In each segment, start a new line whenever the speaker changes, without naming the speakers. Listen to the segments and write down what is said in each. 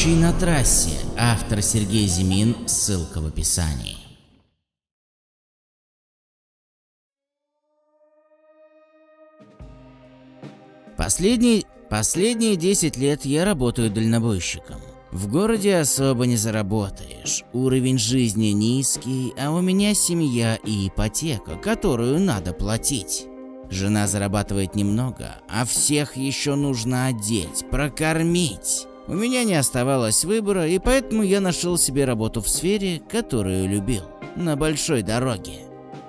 Случай на трассе. Автор Сергей Зимин. Ссылка в описании. Последние, последние 10 лет я работаю дальнобойщиком. В городе особо не заработаешь, уровень жизни низкий, а у меня семья и ипотека, которую надо платить. Жена зарабатывает немного, а всех еще нужно одеть, прокормить. У меня не оставалось выбора, и поэтому я нашел себе работу в сфере, которую любил, на большой дороге.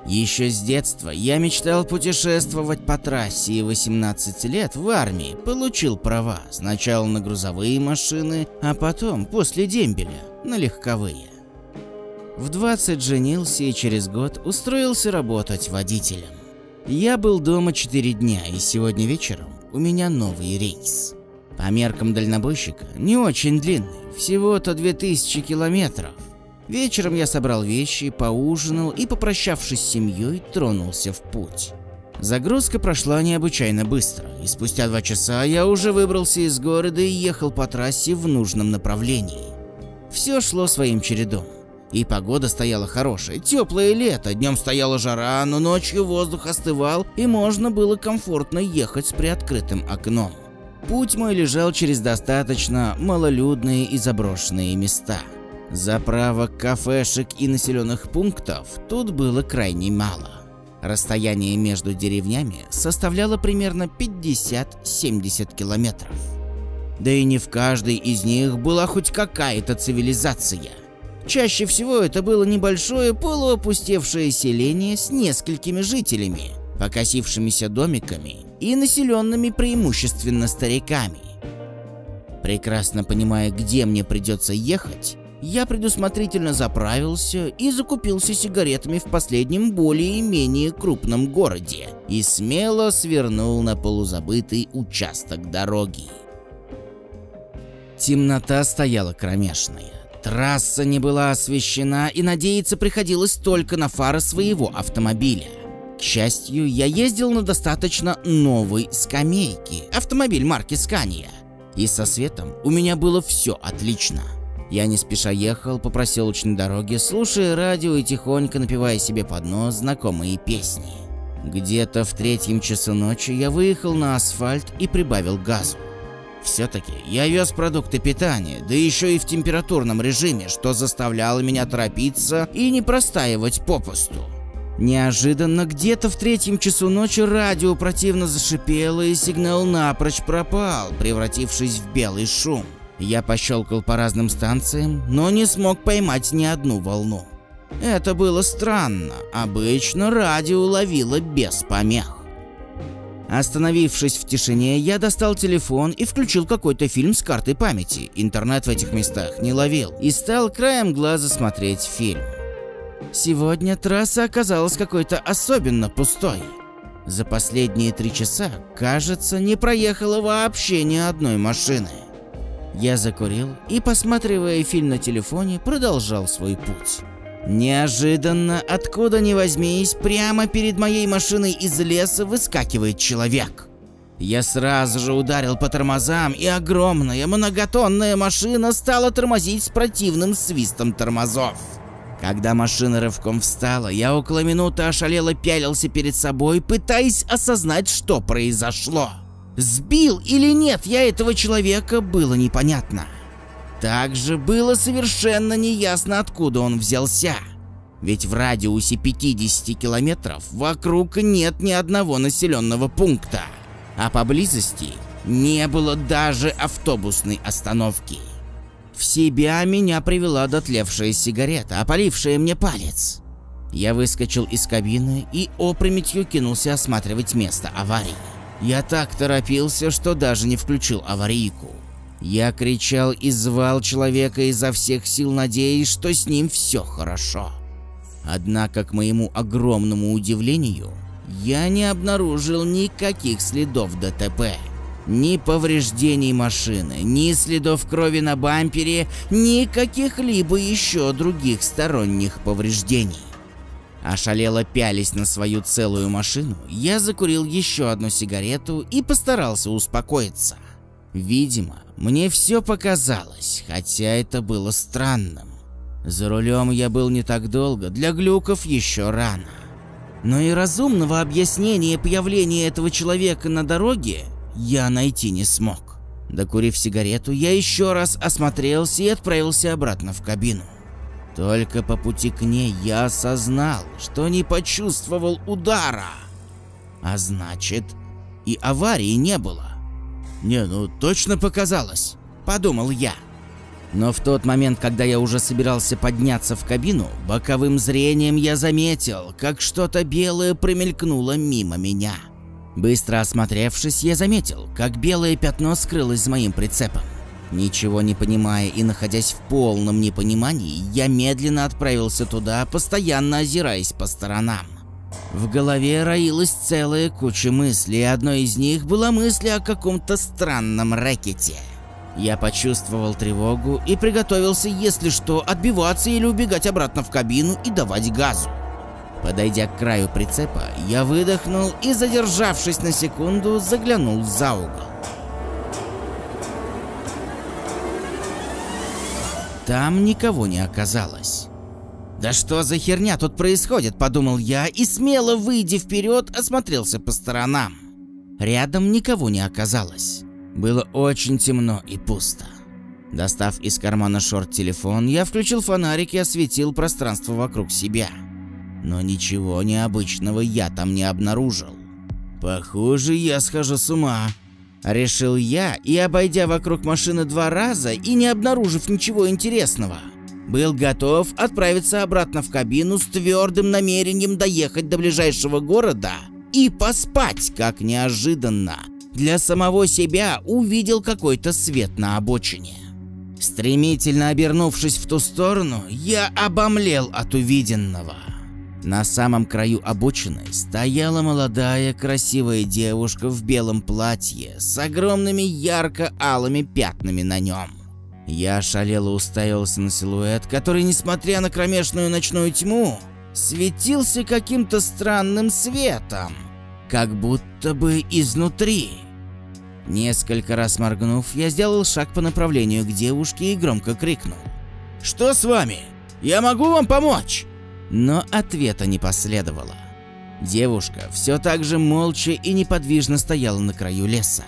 Еще с детства я мечтал путешествовать по трассе и 18 лет в армии получил права сначала на грузовые машины, а потом, после дембеля, на легковые. В 20 женился и через год устроился работать водителем. Я был дома 4 дня и сегодня вечером у меня новый рейс. По меркам дальнобойщика не очень длинный, всего-то 2000 километров. Вечером я собрал вещи, поужинал и, попрощавшись с семьей, тронулся в путь. Загрузка прошла необычайно быстро, и спустя два часа я уже выбрался из города и ехал по трассе в нужном направлении. Все шло своим чередом. И погода стояла хорошая, теплое лето, днем стояла жара, но ночью воздух остывал и можно было комфортно ехать с приоткрытым окном. Путь мой лежал через достаточно малолюдные и заброшенные места. Заправок, кафешек и населенных пунктов тут было крайне мало. Расстояние между деревнями составляло примерно 50-70 километров. Да и не в каждой из них была хоть какая-то цивилизация. Чаще всего это было небольшое полуопустевшее селение с несколькими жителями, покосившимися домиками и населенными преимущественно стариками. Прекрасно понимая, где мне придется ехать, я предусмотрительно заправился и закупился сигаретами в последнем более-менее крупном городе и смело свернул на полузабытый участок дороги. Темнота стояла кромешная. Трасса не была освещена и надеяться приходилось только на фары своего автомобиля. К счастью, я ездил на достаточно новой скамейке, автомобиль марки Scania. И со светом у меня было все отлично. Я не спеша ехал по проселочной дороге, слушая радио и тихонько напевая себе под нос знакомые песни. Где-то в третьем часу ночи я выехал на асфальт и прибавил газу. Все-таки я вез продукты питания, да еще и в температурном режиме, что заставляло меня торопиться и не простаивать попусту. Неожиданно где-то в третьем часу ночи радио противно зашипело и сигнал напрочь пропал, превратившись в белый шум. Я пощелкал по разным станциям, но не смог поймать ни одну волну. Это было странно, обычно радио ловило без помех. Остановившись в тишине, я достал телефон и включил какой-то фильм с картой памяти. Интернет в этих местах не ловил. И стал краем глаза смотреть фильм. Сегодня трасса оказалась какой-то особенно пустой. За последние три часа, кажется, не проехало вообще ни одной машины. Я закурил и, посматривая фильм на телефоне, продолжал свой путь. Неожиданно, откуда ни возьмись, прямо перед моей машиной из леса выскакивает человек. Я сразу же ударил по тормозам, и огромная многотонная машина стала тормозить с противным свистом тормозов. Когда машина рывком встала, я около минуты ошалело пялился перед собой, пытаясь осознать, что произошло. Сбил или нет я этого человека, было непонятно. Также было совершенно неясно, откуда он взялся. Ведь в радиусе 50 километров вокруг нет ни одного населенного пункта, а поблизости не было даже автобусной остановки. В себя меня привела дотлевшая сигарета, опалившая мне палец. Я выскочил из кабины и опрометью кинулся осматривать место аварии. Я так торопился, что даже не включил аварийку. Я кричал и звал человека изо всех сил, надеясь, что с ним все хорошо. Однако, к моему огромному удивлению, я не обнаружил никаких следов ДТП. Ни повреждений машины, ни следов крови на бампере, ни каких-либо еще других сторонних повреждений. Ошалело пялись на свою целую машину, я закурил еще одну сигарету и постарался успокоиться. Видимо, мне все показалось, хотя это было странным. За рулем я был не так долго, для глюков еще рано. Но и разумного объяснения появления этого человека на дороге я найти не смог. Докурив сигарету, я еще раз осмотрелся и отправился обратно в кабину. Только по пути к ней я осознал, что не почувствовал удара. А значит, и аварии не было. «Не, ну точно показалось», – подумал я. Но в тот момент, когда я уже собирался подняться в кабину, боковым зрением я заметил, как что-то белое промелькнуло мимо меня. Быстро осмотревшись, я заметил, как белое пятно скрылось за моим прицепом. Ничего не понимая и находясь в полном непонимании, я медленно отправился туда, постоянно озираясь по сторонам. В голове роилась целая куча мыслей, и одной из них была мысль о каком-то странном рэкете. Я почувствовал тревогу и приготовился, если что, отбиваться или убегать обратно в кабину и давать газу. Подойдя к краю прицепа, я выдохнул и, задержавшись на секунду, заглянул за угол. Там никого не оказалось. «Да что за херня тут происходит?» – подумал я и, смело выйдя вперед, осмотрелся по сторонам. Рядом никого не оказалось. Было очень темно и пусто. Достав из кармана шорт-телефон, я включил фонарик и осветил пространство вокруг себя. Но ничего необычного я там не обнаружил. «Похоже, я схожу с ума», – решил я и, обойдя вокруг машины два раза и не обнаружив ничего интересного – был готов отправиться обратно в кабину с твердым намерением доехать до ближайшего города и поспать, как неожиданно. Для самого себя увидел какой-то свет на обочине. Стремительно обернувшись в ту сторону, я обомлел от увиденного. На самом краю обочины стояла молодая красивая девушка в белом платье с огромными ярко-алыми пятнами на нем. Я ошалело уставился на силуэт, который, несмотря на кромешную ночную тьму, светился каким-то странным светом, как будто бы изнутри. Несколько раз моргнув, я сделал шаг по направлению к девушке и громко крикнул. «Что с вами? Я могу вам помочь?» Но ответа не последовало. Девушка все так же молча и неподвижно стояла на краю леса.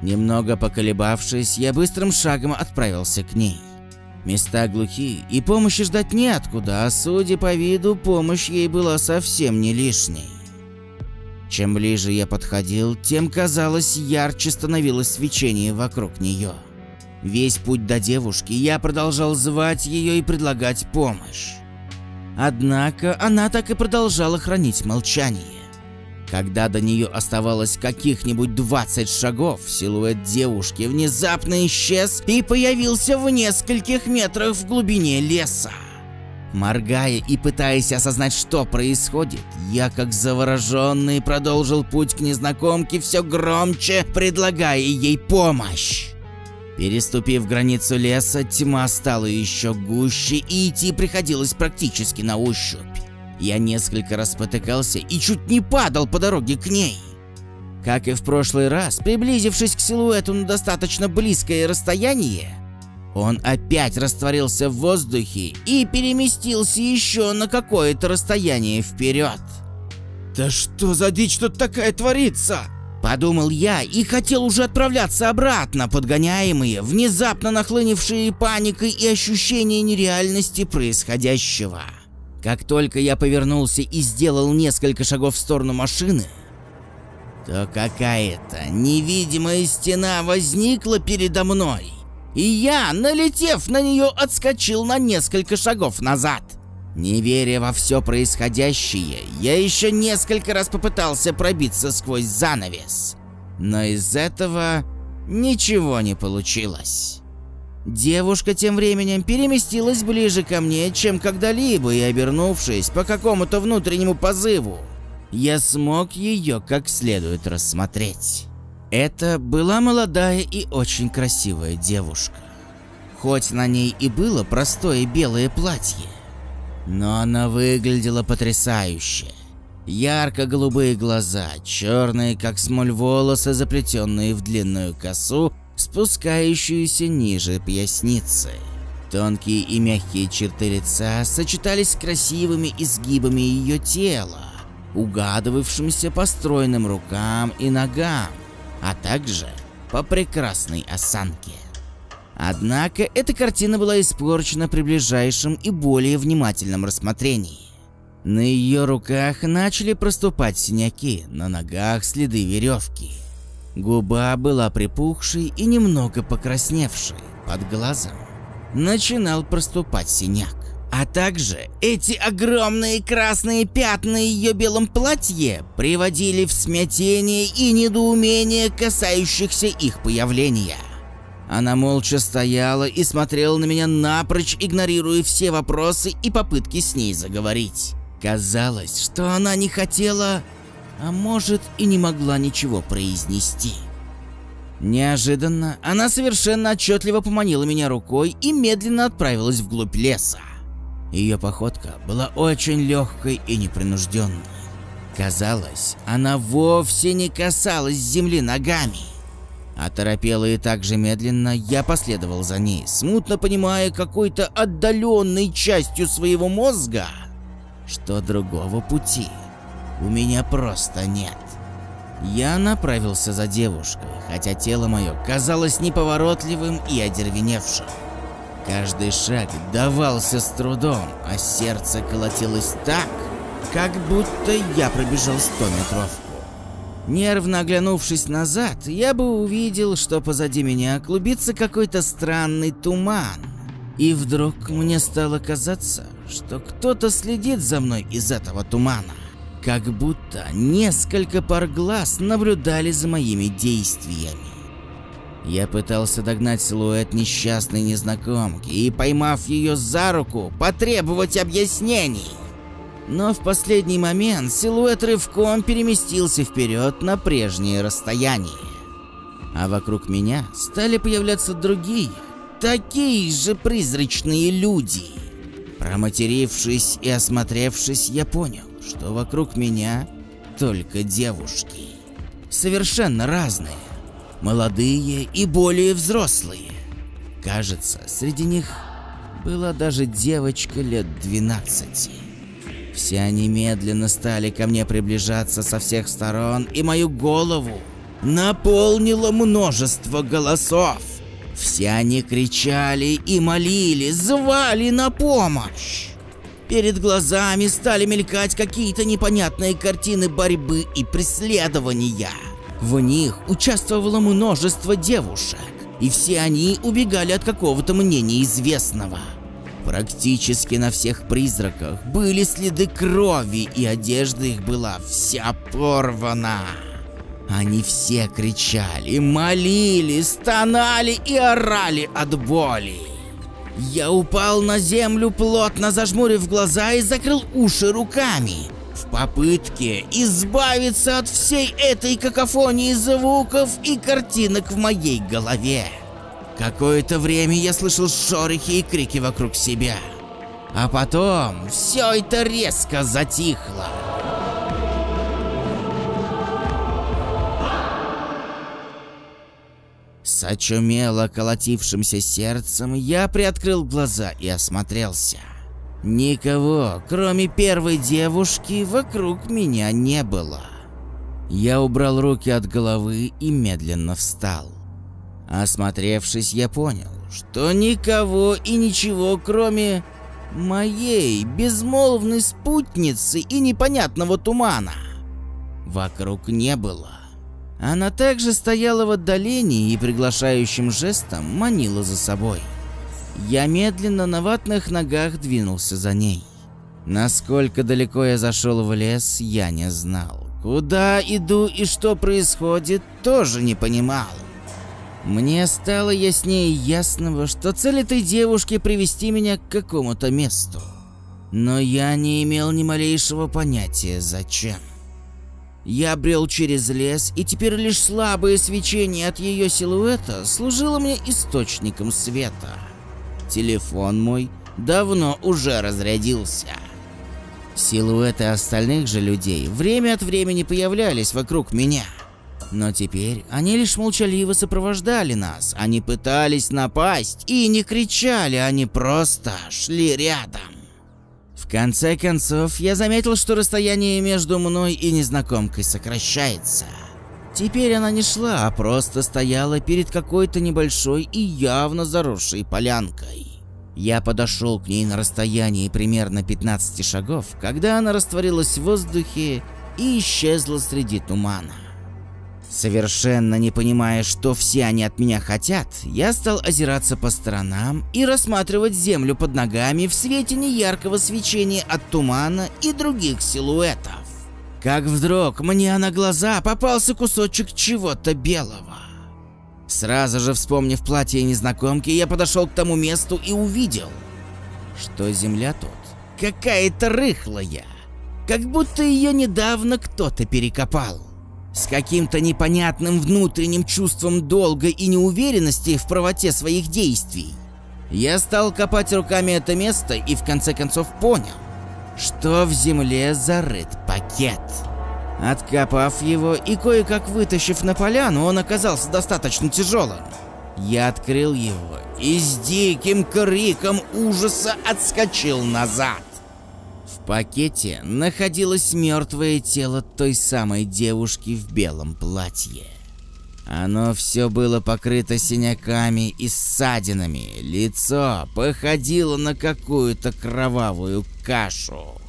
Немного поколебавшись, я быстрым шагом отправился к ней. Места глухие, и помощи ждать неоткуда, а судя по виду, помощь ей была совсем не лишней. Чем ближе я подходил, тем казалось ярче становилось свечение вокруг нее. Весь путь до девушки я продолжал звать ее и предлагать помощь. Однако она так и продолжала хранить молчание. Когда до нее оставалось каких-нибудь 20 шагов, силуэт девушки внезапно исчез и появился в нескольких метрах в глубине леса. Моргая и пытаясь осознать, что происходит, я как завороженный продолжил путь к незнакомке все громче, предлагая ей помощь. Переступив границу леса, тьма стала еще гуще и идти приходилось практически на ощупь. Я несколько раз спотыкался и чуть не падал по дороге к ней. Как и в прошлый раз, приблизившись к силуэту на достаточно близкое расстояние, он опять растворился в воздухе и переместился еще на какое-то расстояние вперед. «Да что за дичь тут такая творится?» Подумал я и хотел уже отправляться обратно, подгоняемые, внезапно нахлынувшие паникой и ощущение нереальности происходящего. Как только я повернулся и сделал несколько шагов в сторону машины, то какая-то невидимая стена возникла передо мной, и я, налетев на нее, отскочил на несколько шагов назад. Не веря во все происходящее, я еще несколько раз попытался пробиться сквозь занавес, но из этого ничего не получилось. Девушка тем временем переместилась ближе ко мне, чем когда-либо, и обернувшись по какому-то внутреннему позыву, я смог ее как следует рассмотреть. Это была молодая и очень красивая девушка. Хоть на ней и было простое белое платье, но она выглядела потрясающе. Ярко-голубые глаза, черные как смоль волосы, заплетенные в длинную косу, спускающуюся ниже поясницы. Тонкие и мягкие черты лица сочетались с красивыми изгибами ее тела, угадывавшимся по стройным рукам и ногам, а также по прекрасной осанке. Однако эта картина была испорчена при ближайшем и более внимательном рассмотрении. На ее руках начали проступать синяки, на ногах следы веревки. Губа была припухшей и немного покрасневшей, под глазом начинал проступать синяк. А также эти огромные красные пятна на ее белом платье приводили в смятение и недоумение касающихся их появления. Она молча стояла и смотрела на меня напрочь, игнорируя все вопросы и попытки с ней заговорить. Казалось, что она не хотела, а может и не могла ничего произнести. Неожиданно она совершенно отчетливо поманила меня рукой и медленно отправилась вглубь леса. Ее походка была очень легкой и непринужденной. Казалось, она вовсе не касалась земли ногами. Оторопела и так же медленно я последовал за ней, смутно понимая какой-то отдаленной частью своего мозга, что другого пути у меня просто нет. Я направился за девушкой, хотя тело мое казалось неповоротливым и одервеневшим. Каждый шаг давался с трудом, а сердце колотилось так, как будто я пробежал 100 метровку. Нервно оглянувшись назад, я бы увидел, что позади меня клубится какой-то странный туман. И вдруг мне стало казаться, что кто-то следит за мной из этого тумана. Как будто несколько пар глаз наблюдали за моими действиями. Я пытался догнать силуэт несчастной незнакомки и, поймав ее за руку, потребовать объяснений. Но в последний момент силуэт рывком переместился вперед на прежнее расстояние. А вокруг меня стали появляться другие, такие же призрачные люди. Проматерившись и осмотревшись, я понял, что вокруг меня только девушки. Совершенно разные молодые и более взрослые. Кажется, среди них была даже девочка лет 12. Все они медленно стали ко мне приближаться со всех сторон, и мою голову наполнило множество голосов. Все они кричали и молили, звали на помощь. Перед глазами стали мелькать какие-то непонятные картины борьбы и преследования. В них участвовало множество девушек, и все они убегали от какого-то мне неизвестного. Практически на всех призраках были следы крови, и одежда их была вся порвана. Они все кричали, молили, стонали и орали от боли. Я упал на землю, плотно зажмурив глаза и закрыл уши руками в попытке избавиться от всей этой какофонии звуков и картинок в моей голове. Какое-то время я слышал шорохи и крики вокруг себя. А потом все это резко затихло. С очумело колотившимся сердцем я приоткрыл глаза и осмотрелся. Никого, кроме первой девушки, вокруг меня не было. Я убрал руки от головы и медленно встал. Осмотревшись, я понял, что никого и ничего, кроме моей безмолвной спутницы и непонятного тумана, вокруг не было. Она также стояла в отдалении и приглашающим жестом манила за собой. Я медленно на ватных ногах двинулся за ней. Насколько далеко я зашел в лес, я не знал. Куда иду и что происходит, тоже не понимал. Мне стало яснее ясного, что цель этой девушки привести меня к какому-то месту. Но я не имел ни малейшего понятия, зачем. Я брел через лес, и теперь лишь слабое свечение от ее силуэта служило мне источником света. Телефон мой давно уже разрядился. Силуэты остальных же людей время от времени появлялись вокруг меня. Но теперь они лишь молчаливо сопровождали нас, они пытались напасть и не кричали, они просто шли рядом. В конце концов, я заметил, что расстояние между мной и незнакомкой сокращается. Теперь она не шла, а просто стояла перед какой-то небольшой и явно заросшей полянкой. Я подошел к ней на расстоянии примерно 15 шагов, когда она растворилась в воздухе и исчезла среди тумана. Совершенно не понимая, что все они от меня хотят, я стал озираться по сторонам и рассматривать землю под ногами в свете неяркого свечения от тумана и других силуэтов. Как вдруг мне на глаза попался кусочек чего-то белого. Сразу же вспомнив платье незнакомки, я подошел к тому месту и увидел, что земля тут какая-то рыхлая, как будто ее недавно кто-то перекопал. С каким-то непонятным внутренним чувством долга и неуверенности в правоте своих действий. Я стал копать руками это место и в конце концов понял, что в земле зарыт пакет. Откопав его и кое-как вытащив на поляну, он оказался достаточно тяжелым. Я открыл его и с диким криком ужаса отскочил назад. Пакете находилось мертвое тело той самой девушки в белом платье. Оно все было покрыто синяками и ссадинами, лицо походило на какую-то кровавую кашу.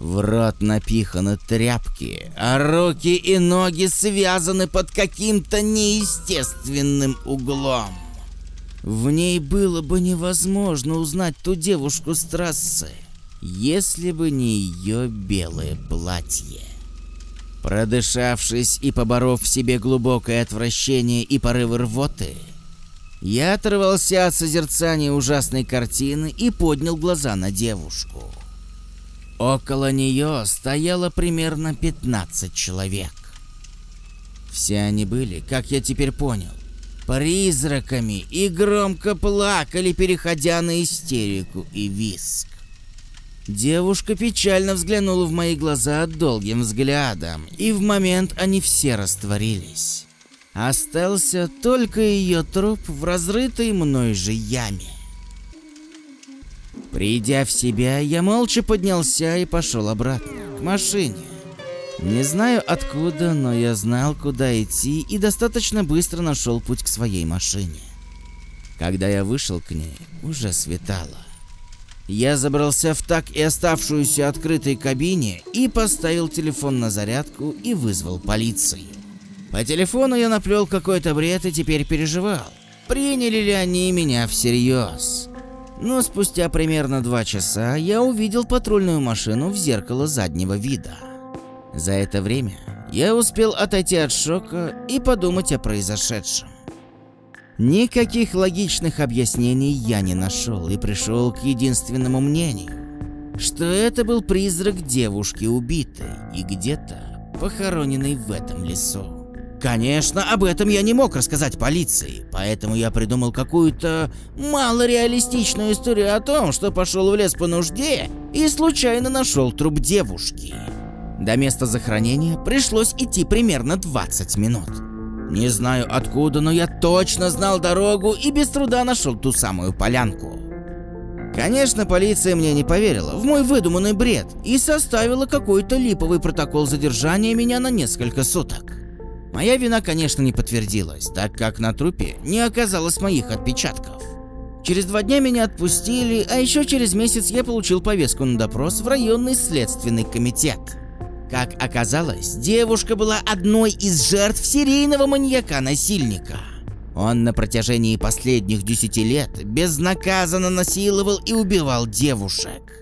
В рот напиханы тряпки, а руки и ноги связаны под каким-то неестественным углом. В ней было бы невозможно узнать ту девушку с трассы если бы не ее белое платье. Продышавшись и поборов в себе глубокое отвращение и порывы рвоты, я оторвался от созерцания ужасной картины и поднял глаза на девушку. Около нее стояло примерно 15 человек. Все они были, как я теперь понял, призраками и громко плакали, переходя на истерику и виск. Девушка печально взглянула в мои глаза долгим взглядом, и в момент они все растворились. Остался только ее труп в разрытой мной же яме. Придя в себя, я молча поднялся и пошел обратно, к машине. Не знаю откуда, но я знал, куда идти и достаточно быстро нашел путь к своей машине. Когда я вышел к ней, уже светало. Я забрался в так и оставшуюся открытой кабине и поставил телефон на зарядку и вызвал полицию. По телефону я наплел какой-то бред и теперь переживал, приняли ли они меня всерьез. Но спустя примерно два часа я увидел патрульную машину в зеркало заднего вида. За это время я успел отойти от шока и подумать о произошедшем. Никаких логичных объяснений я не нашел и пришел к единственному мнению, что это был призрак девушки убитой и где-то похороненной в этом лесу. Конечно, об этом я не мог рассказать полиции, поэтому я придумал какую-то малореалистичную историю о том, что пошел в лес по нужде и случайно нашел труп девушки. До места захоронения пришлось идти примерно 20 минут. Не знаю откуда, но я точно знал дорогу и без труда нашел ту самую полянку. Конечно, полиция мне не поверила в мой выдуманный бред и составила какой-то липовый протокол задержания меня на несколько суток. Моя вина, конечно, не подтвердилась, так как на трупе не оказалось моих отпечатков. Через два дня меня отпустили, а еще через месяц я получил повестку на допрос в районный следственный комитет. Как оказалось, девушка была одной из жертв серийного маньяка-насильника. Он на протяжении последних десяти лет безнаказанно насиловал и убивал девушек.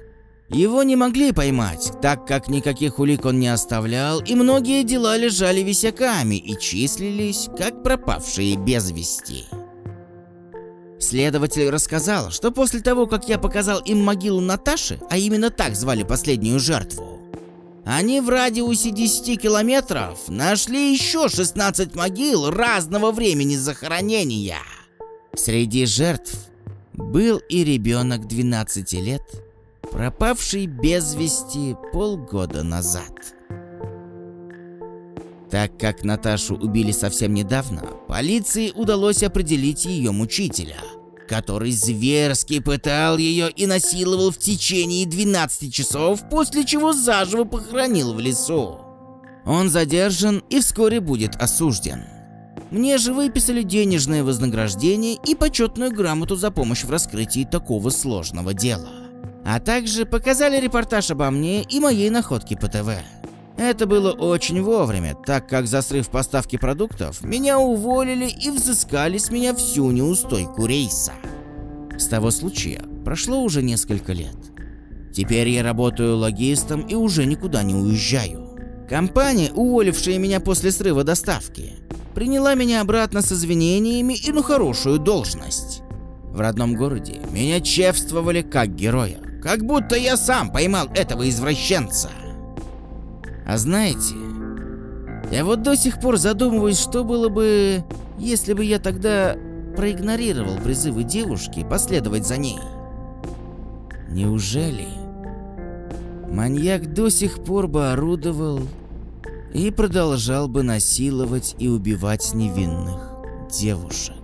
Его не могли поймать, так как никаких улик он не оставлял, и многие дела лежали висяками и числились как пропавшие без вести. Следователь рассказал, что после того, как я показал им могилу Наташи, а именно так звали последнюю жертву, они в радиусе 10 километров нашли еще 16 могил разного времени захоронения. Среди жертв был и ребенок 12 лет, пропавший без вести полгода назад. Так как Наташу убили совсем недавно, полиции удалось определить ее мучителя, который зверски пытал ее и насиловал в течение 12 часов, после чего заживо похоронил в лесу. Он задержан и вскоре будет осужден. Мне же выписали денежное вознаграждение и почетную грамоту за помощь в раскрытии такого сложного дела. А также показали репортаж обо мне и моей находке по ТВ. Это было очень вовремя, так как за срыв поставки продуктов меня уволили и взыскали с меня всю неустойку рейса. С того случая прошло уже несколько лет. Теперь я работаю логистом и уже никуда не уезжаю. Компания, уволившая меня после срыва доставки, приняла меня обратно с извинениями и на хорошую должность. В родном городе меня чествовали как героя, как будто я сам поймал этого извращенца. А знаете, я вот до сих пор задумываюсь, что было бы, если бы я тогда проигнорировал призывы девушки последовать за ней. Неужели маньяк до сих пор бы орудовал и продолжал бы насиловать и убивать невинных девушек.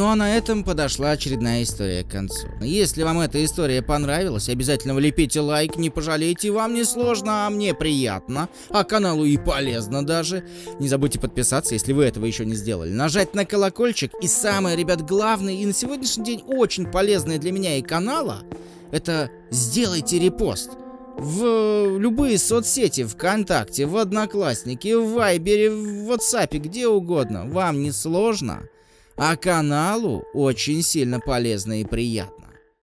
Ну а на этом подошла очередная история к концу. Если вам эта история понравилась, обязательно влепите лайк, не пожалейте, вам не сложно, а мне приятно, а каналу и полезно даже. Не забудьте подписаться, если вы этого еще не сделали, нажать на колокольчик и самое, ребят, главное и на сегодняшний день очень полезное для меня и канала, это сделайте репост в любые соцсети, ВКонтакте, в Одноклассники, в Вайбере, в WhatsApp, где угодно. Вам не сложно? А каналу очень сильно полезно и приятно.